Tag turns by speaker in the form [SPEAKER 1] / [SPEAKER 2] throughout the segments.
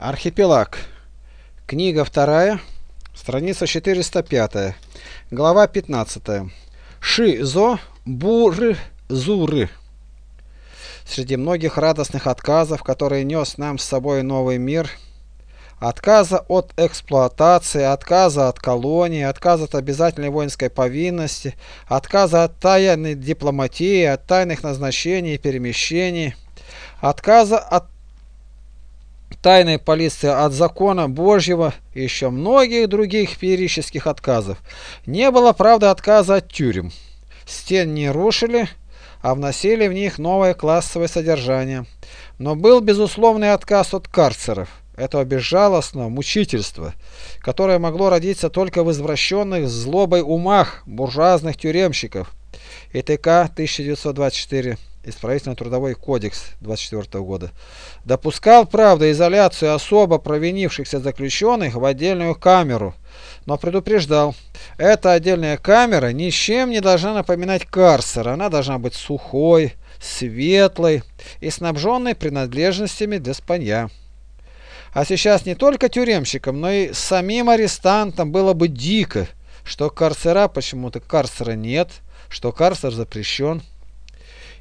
[SPEAKER 1] Архипелаг. Книга вторая, страница 405, глава 15. Ши-зо буры-зуры. Среди многих радостных отказов, которые нес нам с собой новый мир, отказа от эксплуатации, отказа от колонии, отказа от обязательной воинской повинности, отказа от тайной дипломатии, от тайных назначений и перемещений, отказа от тайной полиции от закона Божьего и еще многих других феерических отказов. Не было, правда, отказа от тюрем. Стен не рушили, а вносили в них новое классовое содержание. Но был безусловный отказ от карцеров, этого безжалостного мучительства, которое могло родиться только в извращенных злобой умах буржуазных тюремщиков. ИТК 1924 Исправительно-трудовой кодекс 24 года, допускал, правда, изоляцию особо провинившихся заключенных в отдельную камеру, но предупреждал, эта отдельная камера ни с чем не должна напоминать карцер, она должна быть сухой, светлой и снабженной принадлежностями для спанья. А сейчас не только тюремщикам, но и самим арестантам было бы дико, что карцера почему-то карцера нет, что карцер запрещен.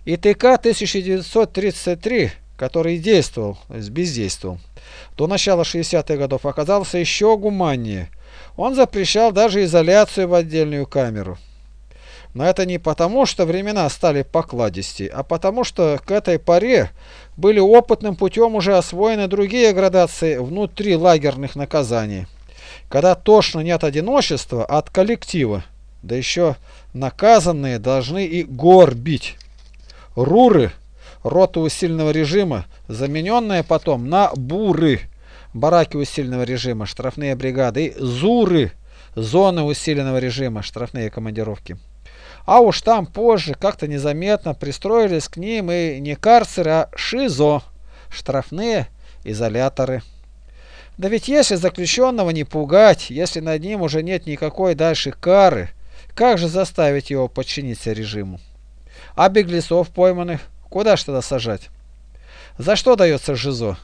[SPEAKER 1] И ТК 1933, который действовал, бездействовал, до начала 60-х годов оказался еще гуманнее. Он запрещал даже изоляцию в отдельную камеру. Но это не потому, что времена стали покладистей, а потому, что к этой поре были опытным путем уже освоены другие градации внутри лагерных наказаний. Когда тошно не от одиночества, а от коллектива, да еще наказанные должны и гор бить. Руры, рота усиленного режима, замененная потом на буры, бараки усиленного режима, штрафные бригады, и зуры, зоны усиленного режима, штрафные командировки. А уж там позже как-то незаметно пристроились к ним и не карцеры, а ШИЗО, штрафные изоляторы. Да ведь если заключенного не пугать, если над ним уже нет никакой дальше кары, как же заставить его подчиниться режиму? А беглецов пойманных куда ж тогда сажать? За что дается ЖИЗО?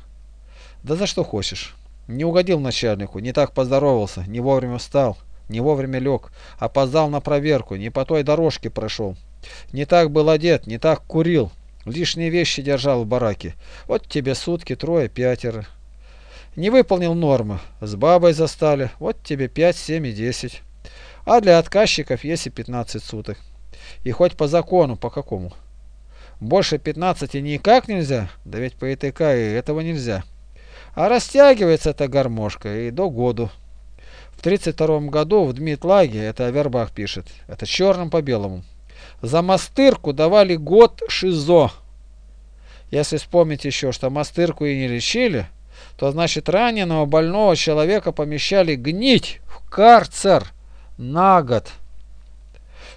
[SPEAKER 1] Да за что хочешь. Не угодил начальнику, не так поздоровался, не вовремя встал, не вовремя лег, опоздал на проверку, не по той дорожке прошел. Не так был одет, не так курил, лишние вещи держал в бараке. Вот тебе сутки, трое, пятеро. Не выполнил нормы, с бабой застали, вот тебе пять, семь и десять. А для отказчиков есть и пятнадцать суток. И хоть по закону, по какому? Больше 15 никак нельзя? Да ведь по ИТК и этого нельзя. А растягивается эта гармошка и до году. В 32 году в Дмитлаге, это Авербах пишет, это черным по белому, за мастырку давали год ШИЗО. Если вспомнить еще, что мастырку и не лечили, то значит раненого больного человека помещали гнить в карцер на год.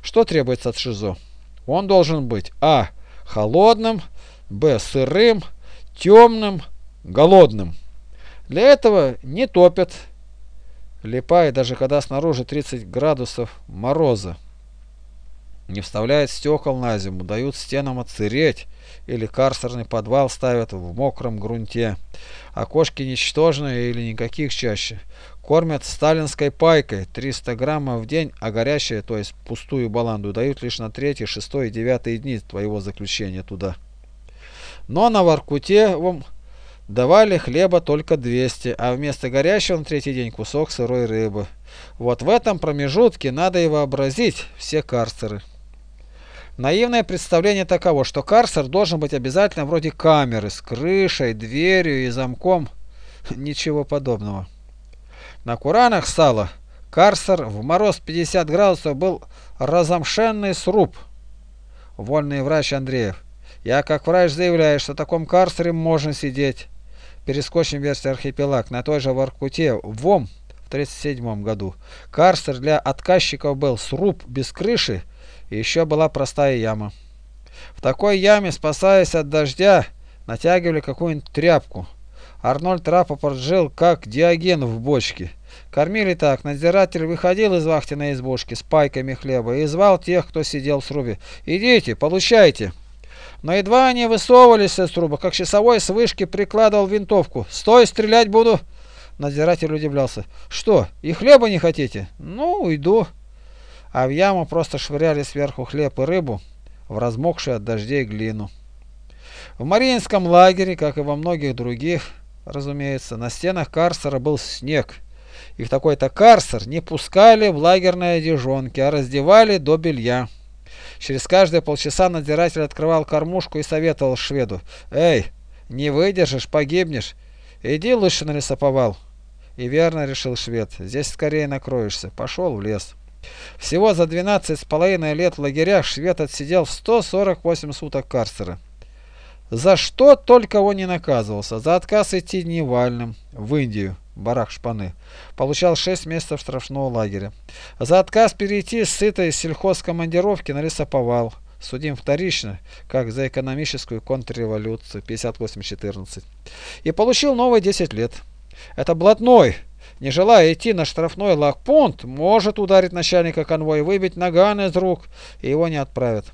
[SPEAKER 1] Что требуется от ШИЗО? Он должен быть а. холодным, б. сырым, темным, голодным. Для этого не топят, липай, даже когда снаружи 30 градусов мороза. Не вставляют стекол на зиму, дают стенам отсыреть, или карцерный подвал ставят в мокром грунте. Окошки ничтожные или никаких чаще. Кормят сталинской пайкой 300 граммов в день, а горячее, то есть пустую баланду, дают лишь на третий, шестой и девятый дни твоего заключения туда. Но на Воркуте вам давали хлеба только 200, а вместо горячего на третий день кусок сырой рыбы. Вот в этом промежутке надо и вообразить все карцеры. Наивное представление таково, что карцер должен быть обязательно вроде камеры с крышей, дверью и замком. Ничего подобного. На Куранах сало карцер в мороз 50 градусов был разомшенный сруб. Вольный врач Андреев. Я как врач заявляю, что в таком карцере можно сидеть. Перескочим версию архипелаг. На той же Воркуте в ВОМ в 1937 году. Карцер для отказчиков был сруб без крыши и еще была простая яма. В такой яме, спасаясь от дождя, натягивали какую-нибудь тряпку. Арнольд Рапопорт жил как диоген в бочке. Кормили так. Надзиратель выходил из вахтенной избушки с пайками хлеба и звал тех, кто сидел в срубе. «Идите, получайте!» Но едва они высовывались из труба, как часовой с вышки прикладывал винтовку. «Стой, стрелять буду!» Надзиратель удивлялся. «Что, и хлеба не хотите?» «Ну, уйду». А в яму просто швыряли сверху хлеб и рыбу, в размокшую от дождей глину. В Мариинском лагере, как и во многих других, разумеется, на стенах карцера был снег. И в такой-то карцер не пускали в лагерные одежонки, а раздевали до белья. Через каждые полчаса надзиратель открывал кормушку и советовал шведу. «Эй, не выдержишь, погибнешь. Иди лучше на лесоповал». И верно решил швед. Здесь скорее накроешься. Пошел в лес. Всего за 12 с половиной лет в лагерях швед отсидел 148 суток карцера. За что только он не наказывался. За отказ идти дневальным в Индию, барак шпаны. Получал 6 месяцев штрафного лагеря. За отказ перейти с сытой сельхозкомандировки на лесоповал. Судим вторично, как за экономическую контрреволюцию 58-14. И получил новые 10 лет. Это блатной, не желая идти на штрафной лагпункт, может ударить начальника конвоя, выбить наган из рук, и его не отправят.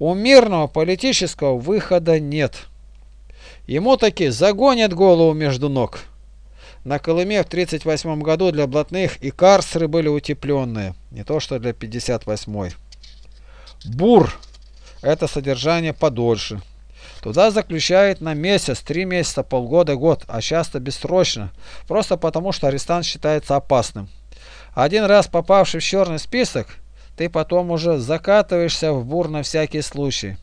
[SPEAKER 1] У мирного политического выхода нет. Ему таки загонят голову между ног. На Колыме в 1938 году для блатных и карцеры были утепленные, не то что для 58-й. Бур – это содержание подольше. Туда заключают на месяц, три месяца, полгода, год, а часто бессрочно, просто потому что арестант считается опасным. Один раз попавший в черный список, ты потом уже закатываешься в бур на всякий случай.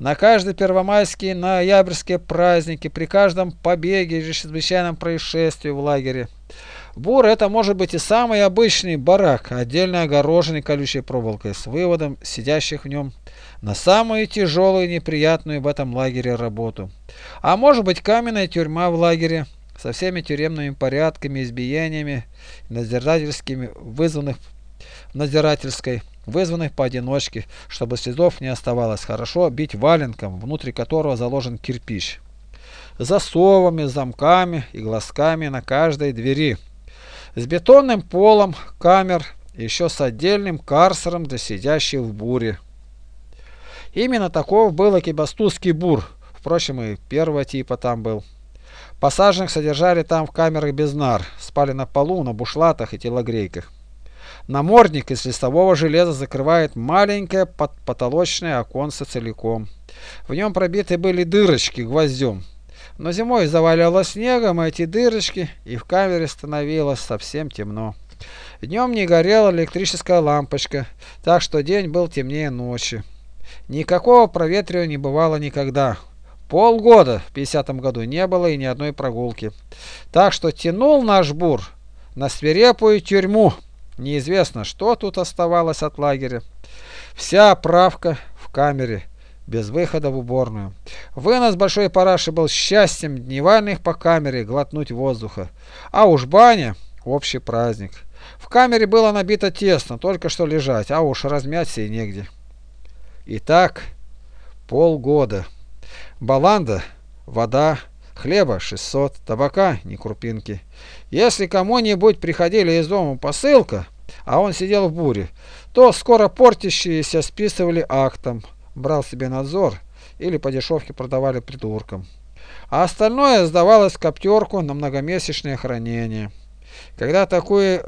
[SPEAKER 1] На каждый первомайские, ноябрьские праздники, при каждом побеге или чрезвычайном происшествии в лагере. Бур это может быть и самый обычный барак, отдельно огороженный колючей проволокой, с выводом сидящих в нем на самую тяжелую и неприятную в этом лагере работу. А может быть каменная тюрьма в лагере со всеми тюремными порядками, избиениями, надзирательскими, вызванных надзирательской, вызванных поодиночке, чтобы следов не оставалось, хорошо бить валенком, внутри которого заложен кирпич. Засовами, замками и глазками на каждой двери. С бетонным полом камер, еще с отдельным карцером для сидящих в буре. Именно таков был экибастузский бур. Впрочем, и первого типа там был. Посаженных содержали там в камерах без нар, спали на полу, на бушлатах и телогрейках. Намордник из листового железа закрывает маленькое потолочное оконце целиком. В нем пробиты были дырочки гвоздем. Но зимой заваляло снегом эти дырочки, и в камере становилось совсем темно. Днем не горела электрическая лампочка, так что день был темнее ночи. Никакого проветривания не бывало никогда. Полгода в 50 году не было и ни одной прогулки. Так что тянул наш бур на свирепую тюрьму. Неизвестно, что тут оставалось от лагеря. Вся правка в камере, без выхода в уборную. Вынос большой параши был счастьем дневальных по камере глотнуть воздуха. А уж баня – общий праздник. В камере было набито тесно, только что лежать, а уж размяться и негде. И так полгода. Баланда, вода, хлеба 600, табака ни крупинки. Если кому-нибудь приходили из дома посылка, а он сидел в буре, то скоро портящиеся списывали актом, брал себе надзор или по дешевке продавали придуркам. А остальное сдавалось в коптерку на многомесячное хранение. Когда такое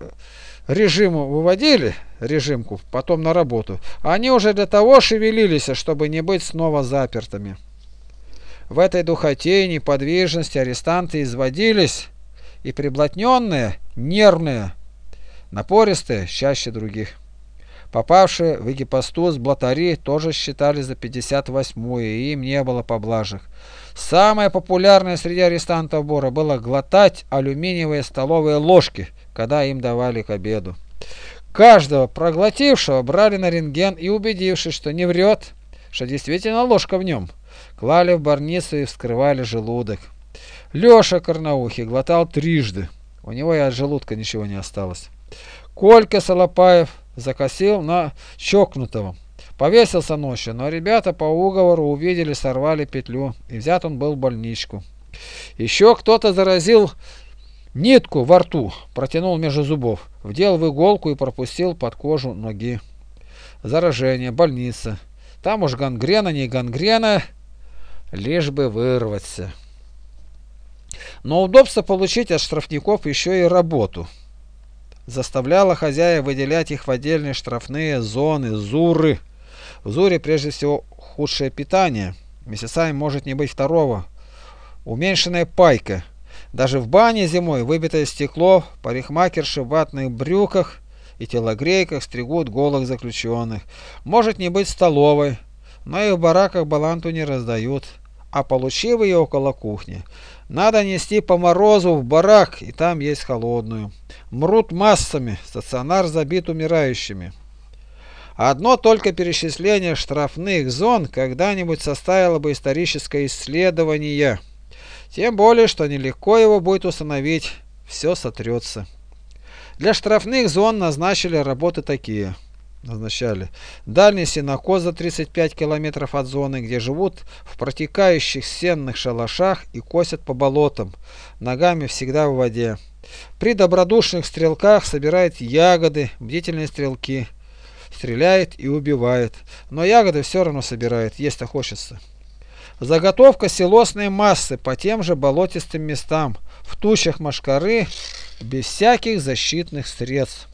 [SPEAKER 1] режиму выводили, режимку, потом на работу, они уже для того шевелились, чтобы не быть снова запертыми. В этой духоте и неподвижности арестанты изводились, и приблотненные, нервные, напористые, чаще других. Попавшие в экипосту с блатари тоже считали за 58-ю, и им не было поблажек. Самое популярное среди арестантов Бора было глотать алюминиевые столовые ложки, когда им давали к обеду. Каждого проглотившего брали на рентген и, убедившись, что не врет, что действительно ложка в нем, клали в барницу и вскрывали желудок. Леша Корнаухий глотал трижды. У него и от желудка ничего не осталось. Колька Солопаев закосил на чокнутого. Повесился ночью, но ребята по уговору увидели, сорвали петлю, и взят он был в больничку. Еще кто-то заразил Нитку во рту протянул между зубов, вдел в иголку и пропустил под кожу ноги. Заражение, больница. Там уж гангрена, не гангрена, лишь бы вырваться. Но удобство получить от штрафников еще и работу. Заставляло хозяев выделять их в отдельные штрафные зоны, зуры. В зуре прежде всего худшее питание. Месяцами может не быть второго. Уменьшенная пайка. Даже в бане зимой выбитое стекло, парикмахерши в ватных брюках и телогрейках стригут голых заключенных. Может не быть столовой, но и в бараках баланту не раздают, а получив ее около кухни, надо нести по морозу в барак, и там есть холодную. Мрут массами, стационар забит умирающими. Одно только перечисление штрафных зон когда-нибудь составило бы историческое исследование. Тем более, что нелегко его будет установить, все сотрется. Для штрафных зон назначили работы такие. Назначали. Дальний сенокос за 35 километров от зоны, где живут в протекающих сенных шалашах и косят по болотам, ногами всегда в воде. При добродушных стрелках собирают ягоды, бдительные стрелки. Стреляет и убивает, но ягоды все равно собирает, есть-то хочется. Заготовка селосной массы по тем же болотистым местам, в тучах машкары, без всяких защитных средств.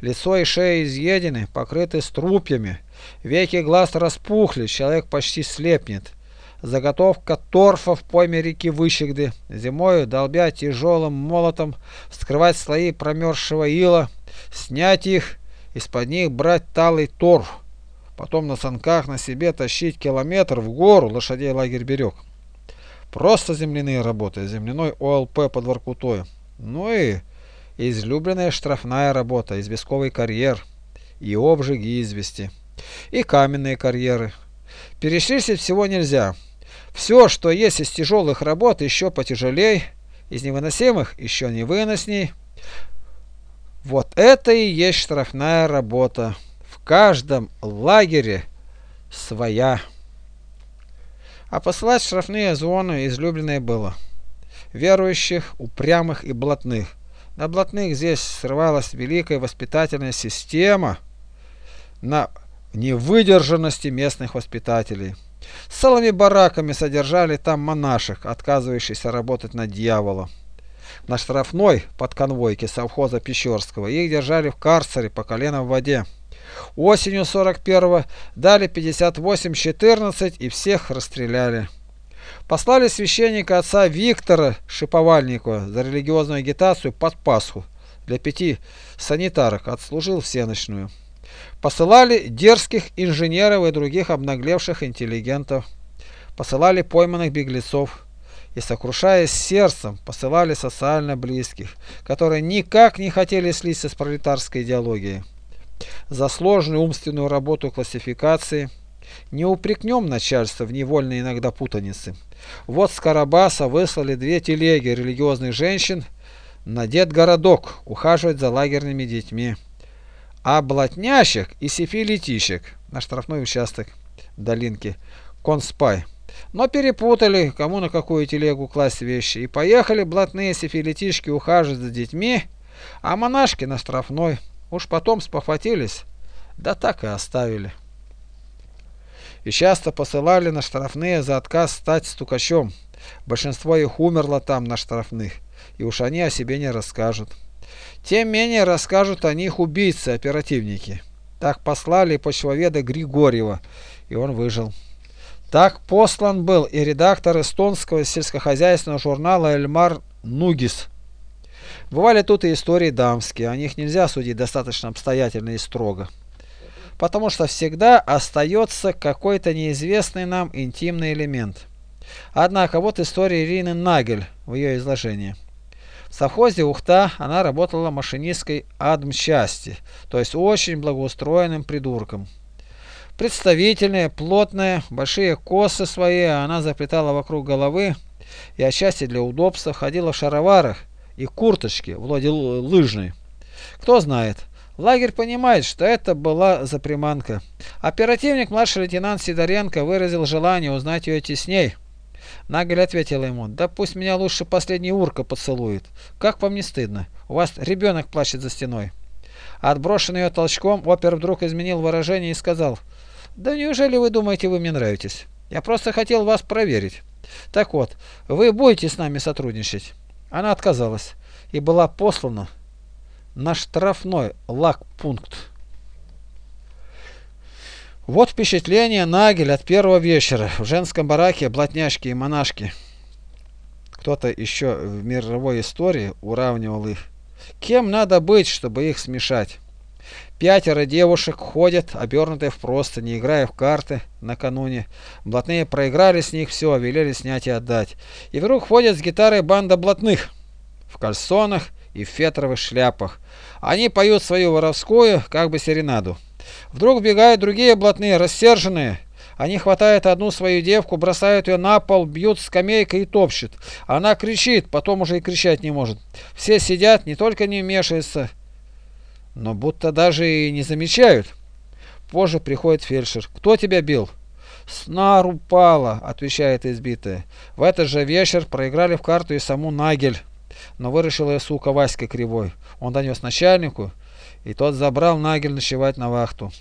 [SPEAKER 1] Лицо и шея изъедены, покрыты струпьями, веки глаз распухли, человек почти слепнет. Заготовка торфа в пойме реки Выщегды, зимою долбя тяжелым молотом, скрывать слои промерзшего ила, снять их, из-под них брать талый торф, потом на санках на себе тащить километр в гору, лошадей лагерь берег. Просто земляные работы, земляной ОЛП под Воркутой. Ну и излюбленная штрафная работа, известковый карьер, и обжиги извести, и каменные карьеры. Перечислить всего нельзя. Все, что есть из тяжелых работ, еще потяжелей, из невыносимых еще невыносней. Вот это и есть штрафная работа каждом лагере своя. А посылать штрафные зоны излюбленное было. Верующих, упрямых и блатных. На блатных здесь срывалась великая воспитательная система на невыдержанности местных воспитателей. Целыми бараками содержали там монашек, отказывающихся работать на дьявола. На штрафной под конвойке совхоза Пещерского их держали в карцере по колено в воде. Осенью 41-го дали 58-14 и всех расстреляли. Послали священника отца Виктора Шиповальникова за религиозную агитацию под Пасху для пяти санитарок, отслужил всеночную. Посылали дерзких инженеров и других обнаглевших интеллигентов. Посылали пойманных беглецов. И, сокрушаясь сердцем, посылали социально близких, которые никак не хотели слиться с пролетарской идеологией за сложную умственную работу классификации. Не упрекнем начальство в невольной иногда путанице. Вот с Карабаса выслали две телеги религиозных женщин на дед-городок ухаживать за лагерными детьми. А блатнящих и сифилитищек на штрафной участок долинки конспай. Но перепутали, кому на какую телегу класть вещи, и поехали блатные сифилитишки ухаживать за детьми, а монашки на штрафной. Уж потом спохватились, да так и оставили. И часто посылали на штрафные за отказ стать стукачом. Большинство их умерло там на штрафных, и уж они о себе не расскажут. Тем менее расскажут о них убийцы-оперативники. Так послали почвоведа Григорьева, и он выжил. Так послан был и редактор эстонского сельскохозяйственного журнала «Эльмар Нугис», Бывали тут и истории дамские, о них нельзя судить достаточно обстоятельно и строго. Потому что всегда остается какой-то неизвестный нам интимный элемент. Однако вот история Ирины Нагель в ее изложении. В совхозе Ухта она работала машинисткой адмчасти, то есть очень благоустроенным придурком. Представительная, плотная, большие косы свои она заплетала вокруг головы и отчасти для удобства ходила в шароварах и курточки, вроде лыжной. Кто знает. Лагерь понимает, что это была за приманка. Оперативник младший лейтенант Сидоренко выразил желание узнать ее тесней. Нагель ответила ему, да пусть меня лучше последний урка поцелует. Как вам не стыдно? У вас ребенок плачет за стеной. Отброшенный ее толчком, опер вдруг изменил выражение и сказал, Да неужели вы думаете, вы мне нравитесь? Я просто хотел вас проверить. Так вот, вы будете с нами сотрудничать? Она отказалась и была послана на штрафной лагпункт. Вот впечатление Нагель от первого вечера в женском бараке блатняшки и монашки. Кто-то еще в мировой истории уравнивал их. Кем надо быть, чтобы их смешать? Пятеро девушек ходят, обернутые в просто, не играя в карты накануне. Блатные проиграли с них все, велели снять и отдать. И вдруг ходят с гитарой банда блатных в кальсонах и в фетровых шляпах. Они поют свою воровскую, как бы серенаду. Вдруг бегают другие блатные, рассерженные. Они хватают одну свою девку, бросают ее на пол, бьют скамейкой и топчут. Она кричит, потом уже и кричать не может. Все сидят, не только не вмешиваются, но будто даже и не замечают. Позже приходит фельдшер. «Кто тебя бил?» «Снар упала», — отвечает избитая. В этот же вечер проиграли в карту и саму Нагель. Но ее, сука, Васька Кривой. Он донес начальнику, и тот забрал Нагель ночевать на вахту.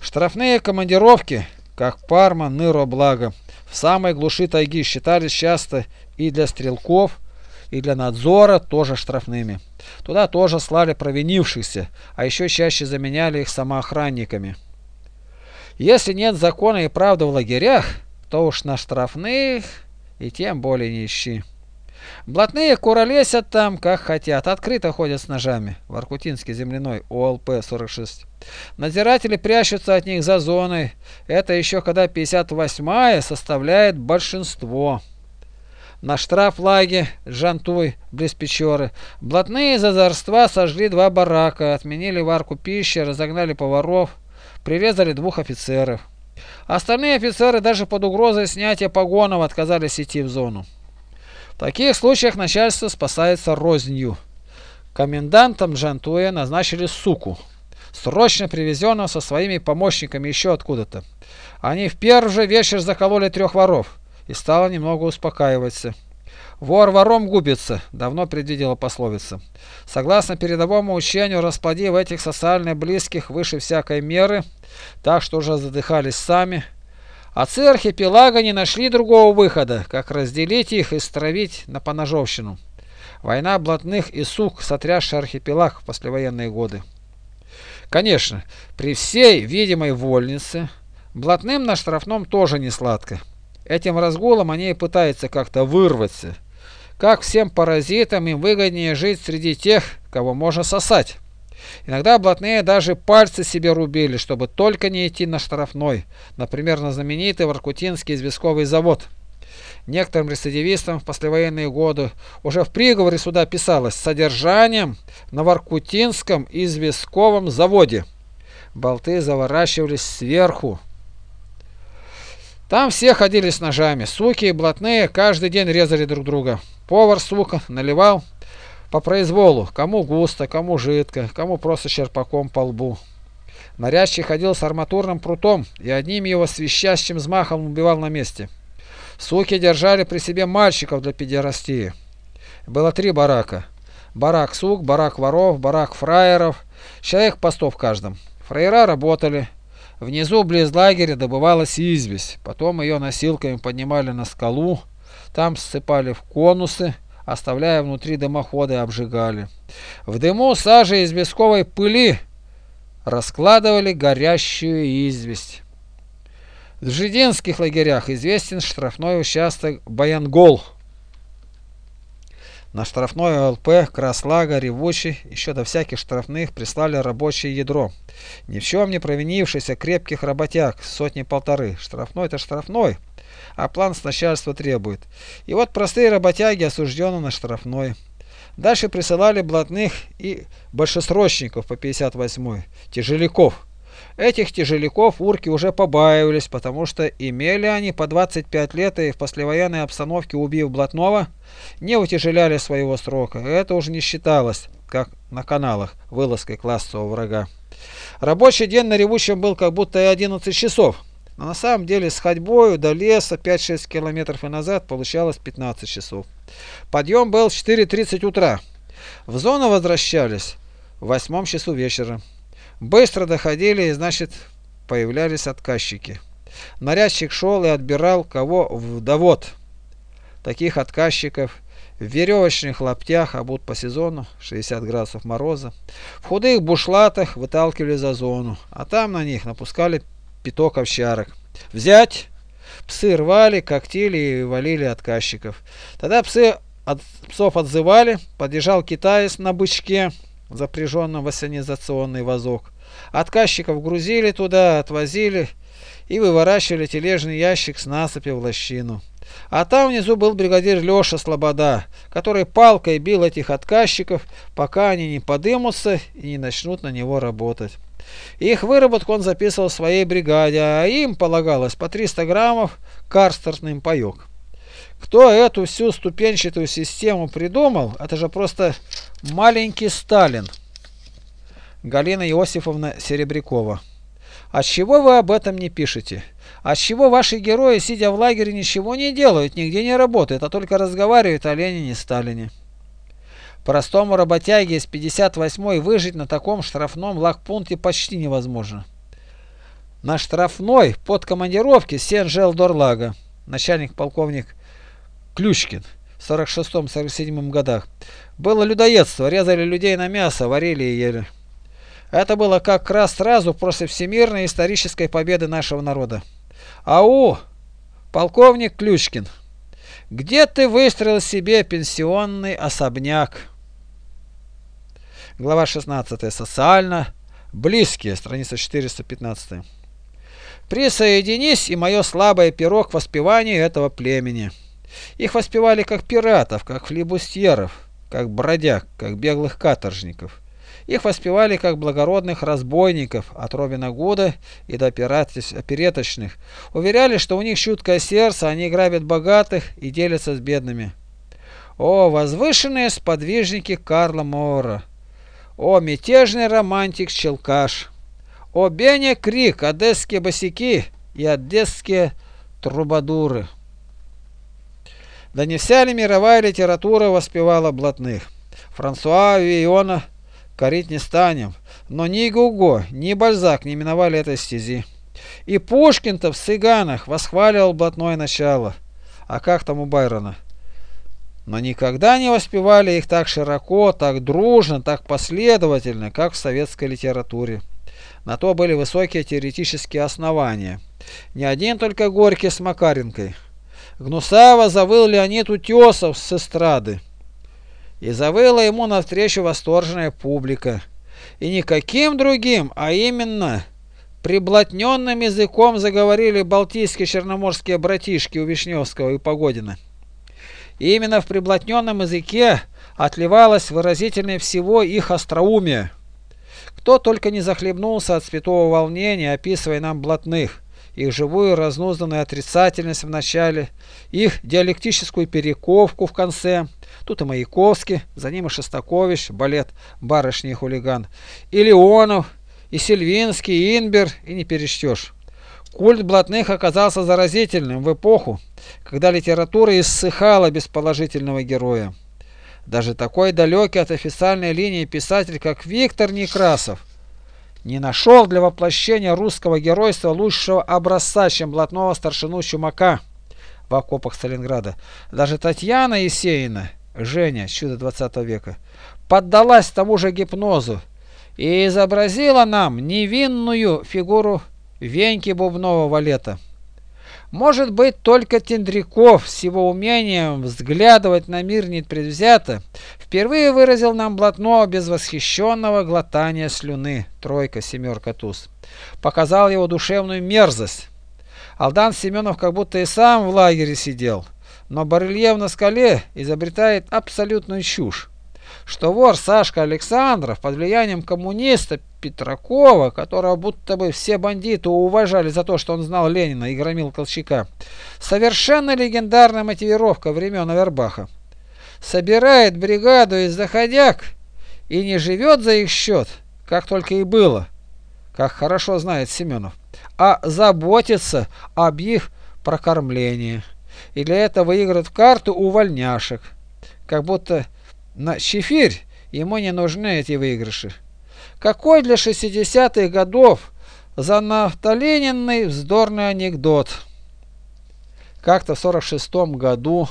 [SPEAKER 1] Штрафные командировки, как Парма, Ныро, Благо, в самой глуши тайги считались часто и для стрелков, и для надзора тоже штрафными. Туда тоже слали провинившихся, а еще чаще заменяли их самоохранниками. Если нет закона и правды в лагерях, то уж на штрафных и тем более не ищи. Блатные куролесят там, как хотят, открыто ходят с ножами. В Аркутинский земляной ОЛП-46. Надзиратели прячутся от них за зоной. Это еще когда 58-я составляет большинство. На штрафлаге Жантуй, близ Печоры, блатные за зарства сожгли два барака, отменили варку пищи, разогнали поваров, прирезали двух офицеров. Остальные офицеры даже под угрозой снятия погонов отказались идти в зону. В таких случаях начальство спасается рознью. Комендантом Джантуя назначили суку, срочно привезенного со своими помощниками еще откуда-то. Они в первый же вечер закололи трех воров и стало немного успокаиваться. Вор вором губится, давно предвидела пословица. Согласно передовому учению, распади в этих социально близких выше всякой меры, так что уже задыхались сами. Отцы архипелага не нашли другого выхода, как разделить их и стравить на поножовщину. Война блатных и сук, сотрясшая архипелаг в послевоенные годы. Конечно, при всей видимой вольнице, блатным на штрафном тоже не сладко. Этим разгулом они и пытаются как-то вырваться. Как всем паразитам им выгоднее жить среди тех, кого можно сосать. Иногда блатные даже пальцы себе рубили, чтобы только не идти на штрафной, например, на знаменитый Воркутинский известковый завод. Некоторым рецидивистам в послевоенные годы уже в приговоре суда писалось содержанием на Воркутинском известковом заводе. Болты заворачивались сверху, там все ходили с ножами. Суки и блатные каждый день резали друг друга. Повар, сука, наливал по произволу. Кому густо, кому жидко, кому просто черпаком по лбу. Нарядчий ходил с арматурным прутом и одним его свищащим взмахом убивал на месте. Суки держали при себе мальчиков для педерастии. Было три барака. Барак сук, барак воров, барак фраеров. Человек постов в каждом. Фраера работали. Внизу, близ лагеря, добывалась известь. Потом ее носилками поднимали на скалу. Там ссыпали в конусы, оставляя внутри дымоходы обжигали. В дыму сажи из бесковой пыли раскладывали горящую известь. В жидинских лагерях известен штрафной участок Баянгол. На штрафной ЛП Краслага, Ревучий, еще до всяких штрафных прислали рабочее ядро. Ни в чем не провинившийся крепких работяг, сотни-полторы. Штрафной это штрафной, а план с начальства требует. И вот простые работяги осуждены на штрафной. Дальше присылали блатных и большесрочников по 58-й, тяжеляков. Этих тяжеляков урки уже побаивались, потому что имели они по 25 лет и в послевоенной обстановке, убив блатного, не утяжеляли своего срока. Это уже не считалось, как на каналах, вылазкой классового врага. Рабочий день на ревущем был как будто и 11 часов. Но на самом деле с ходьбою до леса 5-6 километров и назад получалось 15 часов. Подъем был в 4.30 утра. В зону возвращались в восьмом часу вечера. Быстро доходили и, значит, появлялись отказчики. Нарядчик шел и отбирал кого в довод. Таких отказчиков в веревочных лаптях, обут по сезону, 60 градусов мороза, в худых бушлатах выталкивали за зону, а там на них напускали пяток овчарок. «Взять!» Псы рвали, когтили и валили отказчиков. Тогда псы от псов отзывали, подъезжал китаец на бычке, запряженном в ассенизационный вазок. Отказчиков грузили туда, отвозили и выворачивали тележный ящик с насыпи в лощину. А там внизу был бригадир Леша Слобода, который палкой бил этих отказчиков, пока они не подымутся и не начнут на него работать. Их выработку он записывал в своей бригаде, а им полагалось по 300 граммов карстерным паек. Кто эту всю ступенчатую систему придумал, это же просто маленький Сталин. Галина Иосифовна Серебрякова. Отчего вы об этом не пишете? Отчего ваши герои, сидя в лагере, ничего не делают, нигде не работают, а только разговаривают о Ленине и Сталине? Простому работяге из 58-й выжить на таком штрафном лагпункте почти невозможно. На штрафной под командировки Сен-Жел-Дорлага, начальник полковник Ключкин в 46-47 годах. Было людоедство, резали людей на мясо, варили и ели. Это было как раз сразу после всемирной исторической победы нашего народа. Ау, полковник Ключкин, где ты выстроил себе пенсионный особняк? Глава 16. Социально. Близкие. Страница 415. Присоединись и мое слабое перо к воспеванию этого племени. Их воспевали как пиратов, как флибустьеров, как бродяг, как беглых каторжников. Их воспевали как благородных разбойников от Робина Гуда и до опереточных. Уверяли, что у них чуткое сердце, они грабят богатых и делятся с бедными. О, возвышенные сподвижники Карла Мора! О, мятежный романтик-челкаш! О, Беня Крик, одесские босики и одесские трубадуры! Да не вся ли мировая литература воспевала блатных? Франсуа Виона корить не станем, но ни Гуго, ни Бальзак не миновали этой стези. И Пушкин-то в «Цыганах» восхваливал блатное начало. А как там у Байрона? Но никогда не воспевали их так широко, так дружно, так последовательно, как в советской литературе. На то были высокие теоретические основания. Не один только Горький с Макаренкой. Гнусаво завыл Леонид Утесов с эстрады. И завыла ему навстречу восторженная публика. И никаким другим, а именно приблотненным языком заговорили балтийские черноморские братишки у Вишневского и Погодина. И именно в приблотненном языке отливалось выразительнее всего их остроумие. Кто только не захлебнулся от святого волнения, описывая нам блатных, их живую разнузданную отрицательность в начале, их диалектическую перековку в конце. Тут и Маяковский, за ним и Шостакович, балет «Барышня и хулиган», и Леонов, и Сильвинский, и Инбер, и не перечтешь. Культ блатных оказался заразительным в эпоху, когда литература иссыхала без положительного героя. Даже такой далекий от официальной линии писатель, как Виктор Некрасов, не нашел для воплощения русского геройства лучшего образца, чем блатного старшину Чумака в окопах Сталинграда. Даже Татьяна Есеина, Женя, чудо 20 века, поддалась тому же гипнозу и изобразила нам невинную фигуру Веньки Бубнова валета. Может быть, только Тендряков с его умением взглядывать на мир непредвзято впервые выразил нам блатно без восхищенного глотания слюны, тройка, семерка, туз. Показал его душевную мерзость. Алдан Семенов как будто и сам в лагере сидел, но барельеф на скале изобретает абсолютную чушь что вор Сашка Александров под влиянием коммуниста Петракова, которого будто бы все бандиты уважали за то, что он знал Ленина и громил Колчака, совершенно легендарная мотивировка времен Авербаха, собирает бригаду из заходяк и не живет за их счет, как только и было, как хорошо знает Семенов, а заботится об их прокормлении. И для этого выигрывает в карту увольняшек, как будто на Чефирь ему не нужны эти выигрыши. Какой для 60-х годов за нафталиненный вздорный анекдот. Как-то в 46 году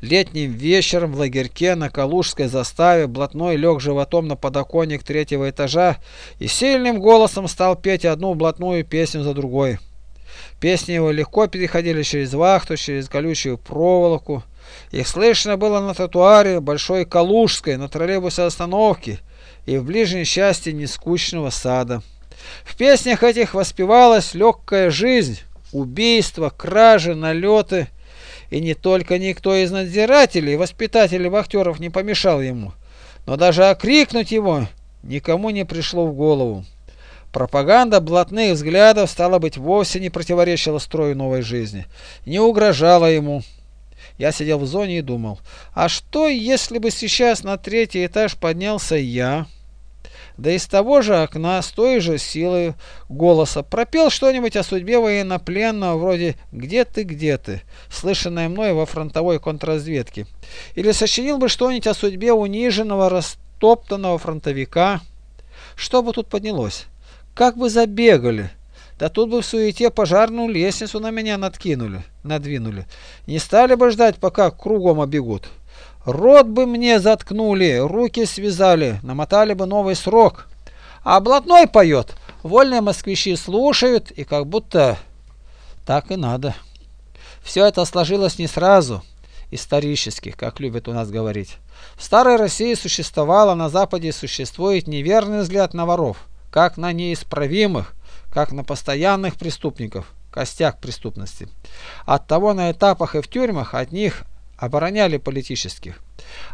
[SPEAKER 1] летним вечером в лагерьке на Калужской заставе блатной лег животом на подоконник третьего этажа и сильным голосом стал петь одну блатную песню за другой. Песни его легко переходили через вахту, через колючую проволоку. Их слышно было на тротуаре Большой Калужской, на троллейбусной остановке и в ближней части нескучного сада. В песнях этих воспевалась легкая жизнь, убийства, кражи, налеты. И не только никто из надзирателей, воспитателей вахтеров не помешал ему, но даже окрикнуть его никому не пришло в голову. Пропаганда блатных взглядов, стала быть, вовсе не противоречила строю новой жизни, не угрожала ему. Я сидел в зоне и думал, а что, если бы сейчас на третий этаж поднялся я, да из того же окна, с той же силой голоса, пропел что-нибудь о судьбе военнопленного, вроде «Где ты, где ты?», слышанное мной во фронтовой контрразведке, или сочинил бы что-нибудь о судьбе униженного, растоптанного фронтовика, что бы тут поднялось? Как бы забегали. Да тут бы в суете пожарную лестницу на меня надкинули, надвинули. Не стали бы ждать, пока кругом обегут. Рот бы мне заткнули, руки связали, намотали бы новый срок. А блатной поет, вольные москвичи слушают, и как будто так и надо. Все это сложилось не сразу, исторически, как любят у нас говорить. В старой России существовало, на Западе существует неверный взгляд на воров как на неисправимых, как на постоянных преступников, костяк преступности. Оттого на этапах и в тюрьмах от них обороняли политических.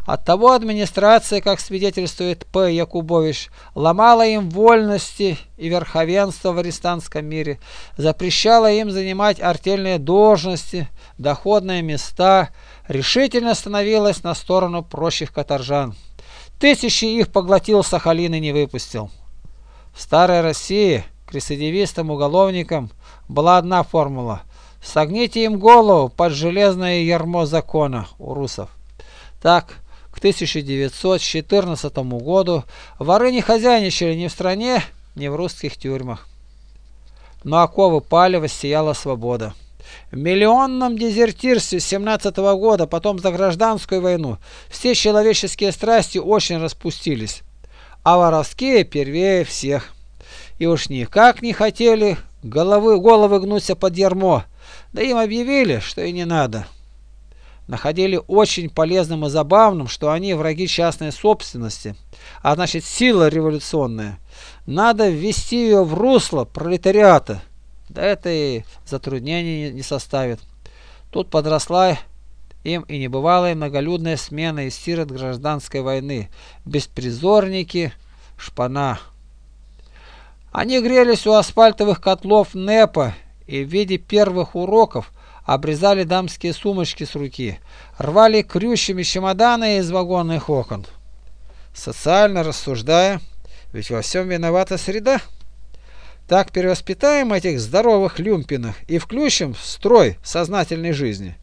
[SPEAKER 1] Оттого администрация, как свидетельствует П. Якубович, ломала им вольности и верховенство в арестантском мире, запрещала им занимать артельные должности, доходные места, решительно становилась на сторону прочих каторжан. Тысячи их поглотил Сахалин и не выпустил. В старой России к рецидивистам-уголовникам была одна формула – согните им голову под железное ярмо закона у русов. Так, к 1914 году воры не хозяйничали ни в стране, ни в русских тюрьмах. Но оковы пали, воссияла свобода. В миллионном дезертирстве 17 -го года, потом за гражданскую войну, все человеческие страсти очень распустились а воровские первее всех. И уж никак не хотели головы, головы гнуться под ярмо, да им объявили, что и не надо. Находили очень полезным и забавным, что они враги частной собственности, а значит сила революционная. Надо ввести ее в русло пролетариата. Да это и затруднений не составит. Тут подросла им и небывалая многолюдная смена из сирот гражданской войны, беспризорники, шпана. Они грелись у асфальтовых котлов НЭПа и в виде первых уроков обрезали дамские сумочки с руки, рвали крющими чемоданы из вагонных окон. Социально рассуждая, ведь во всем виновата среда. Так перевоспитаем этих здоровых люмпинах и включим в строй сознательной жизни.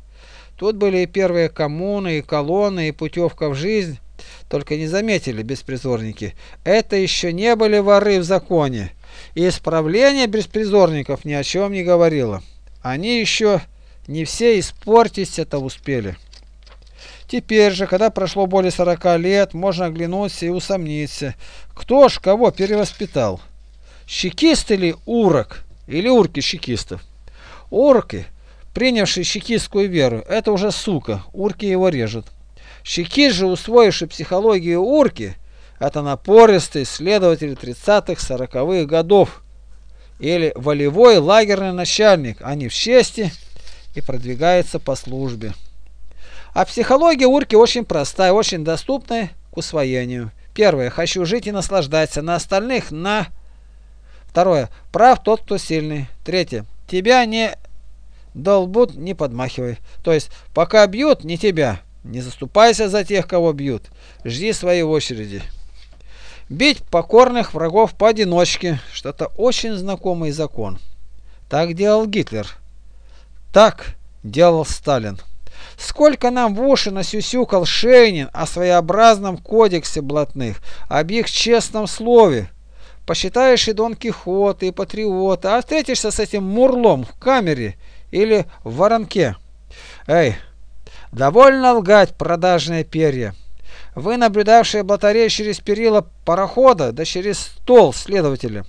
[SPEAKER 1] Тут были и первые коммуны, и колонны, и путевка в жизнь. Только не заметили беспризорники. Это еще не были воры в законе. И исправление беспризорников ни о чем не говорило. Они еще не все испортить это успели. Теперь же, когда прошло более 40 лет, можно оглянуться и усомниться, кто ж кого перевоспитал. Щекист или урок? Или урки щекистов? Урки принявший щекистскую веру, это уже сука, урки его режут. Щекист же, усвоивший психологию урки, это напористый следователь 30-40-х годов или волевой лагерный начальник, а не в чести и продвигается по службе. А психология урки очень простая, очень доступная к усвоению. Первое. Хочу жить и наслаждаться. На остальных на... Второе. Прав тот, кто сильный. Третье. Тебя не долбут, не подмахивай. То есть, пока бьют, не тебя. Не заступайся за тех, кого бьют. Жди своей очереди. Бить покорных врагов поодиночке. Что-то очень знакомый закон. Так делал Гитлер. Так делал Сталин. Сколько нам в уши насюсюкал Шейнин о своеобразном кодексе блатных, об их честном слове. Посчитаешь и Дон Кихот, и Патриот, а встретишься с этим мурлом в камере или в воронке. Эй, довольно лгать, продажные перья. Вы, наблюдавшие батарею через перила парохода, да через стол следователя.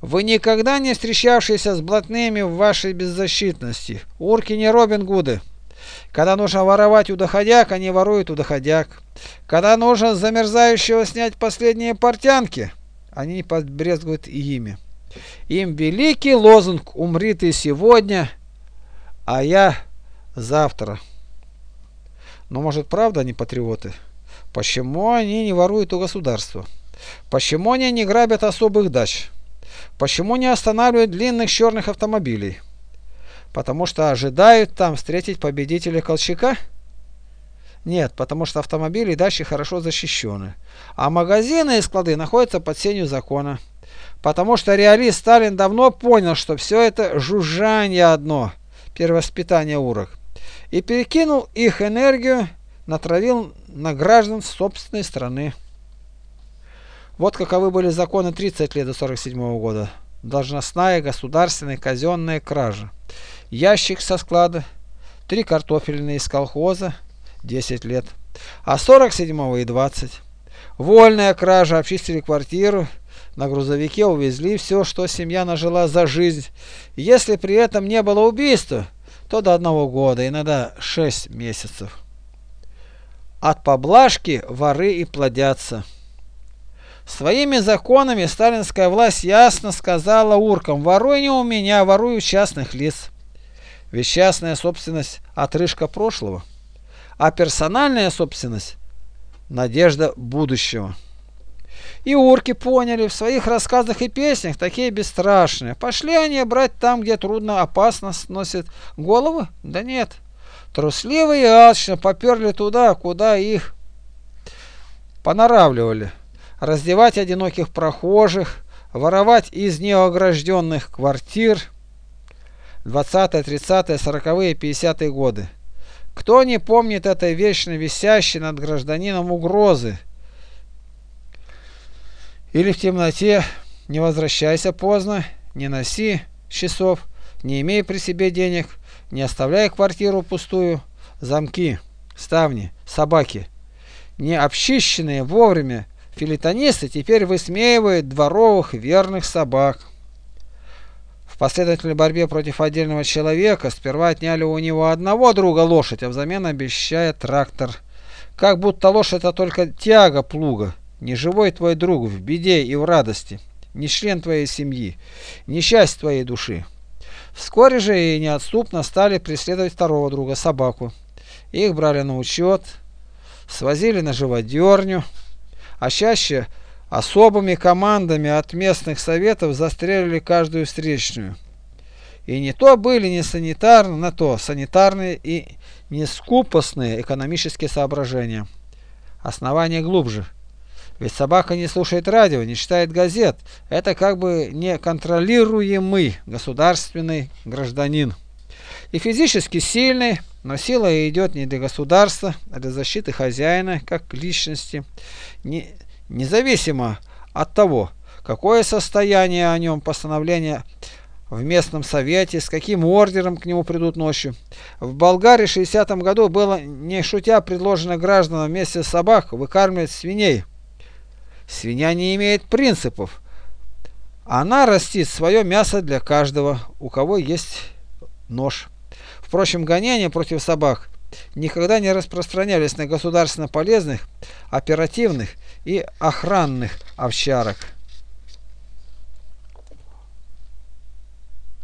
[SPEAKER 1] Вы никогда не встречавшиеся с блатными в вашей беззащитности. Урки не Робин Гуды. Когда нужно воровать у доходяг, они воруют у доходяг. Когда нужно замерзающего снять последние портянки, они подбрезгуют и ими. Им великий лозунг «Умри ты сегодня, а я завтра». Но может правда они патриоты? Почему они не воруют у государства? Почему они не грабят особых дач? Почему не останавливают длинных черных автомобилей? Потому что ожидают там встретить победителя Колчака? Нет, потому что автомобили и дачи хорошо защищены. А магазины и склады находятся под сенью закона. Потому что реалист Сталин давно понял, что все это жужжание одно, перевоспитание урок. И перекинул их энергию, натравил на граждан собственной страны. Вот каковы были законы 30 лет до 47 года. Должностная, государственная, казенная кража. Ящик со склада, три картофельные из колхоза, 10 лет. А 47 и 20. Вольная кража, обчистили квартиру, на грузовике увезли все, что семья нажила за жизнь. Если при этом не было убийства, то до одного года, иногда 6 месяцев. От поблажки воры и плодятся. Своими законами сталинская власть ясно сказала уркам, воруй не у меня, воруй у частных лиц. Ведь частная собственность – отрыжка прошлого, а персональная собственность – надежда будущего. И урки поняли в своих рассказах и песнях, такие бесстрашные. Пошли они брать там, где трудно, опасно сносит головы? Да нет. Трусливые и алчно поперли туда, куда их понаравливали раздевать одиноких прохожих, воровать из неогражденных квартир 20-е, 30-е, 40-е, 50-е годы. Кто не помнит этой вечно висящей над гражданином угрозы? Или в темноте не возвращайся поздно, не носи часов, не имей при себе денег, не оставляй квартиру пустую, замки, ставни, собаки, не обчищенные вовремя Филитонисты теперь высмеивают дворовых верных собак. В последовательной борьбе против отдельного человека сперва отняли у него одного друга лошадь, а взамен обещая трактор. Как будто лошадь это только тяга плуга, не живой твой друг в беде и в радости, не член твоей семьи, не часть твоей души. Вскоре же и неотступно стали преследовать второго друга, собаку. Их брали на учет, свозили на живодерню, а чаще особыми командами от местных советов застрелили каждую встречную. И не то были не санитарные, на то санитарные и не скупостные экономические соображения. Основание глубже. Ведь собака не слушает радио, не читает газет. Это как бы неконтролируемый государственный гражданин. И физически сильный, но сила идет не для государства, а для защиты хозяина как личности, не, независимо от того, какое состояние о нем постановление в местном совете, с каким ордером к нему придут ночью. В Болгарии в 60 году было, не шутя, предложено гражданам вместе с собак выкармливать свиней. Свинья не имеет принципов. Она растит свое мясо для каждого, у кого есть нож. Впрочем, гонения против собак никогда не распространялись на государственно полезных, оперативных и охранных овчарок.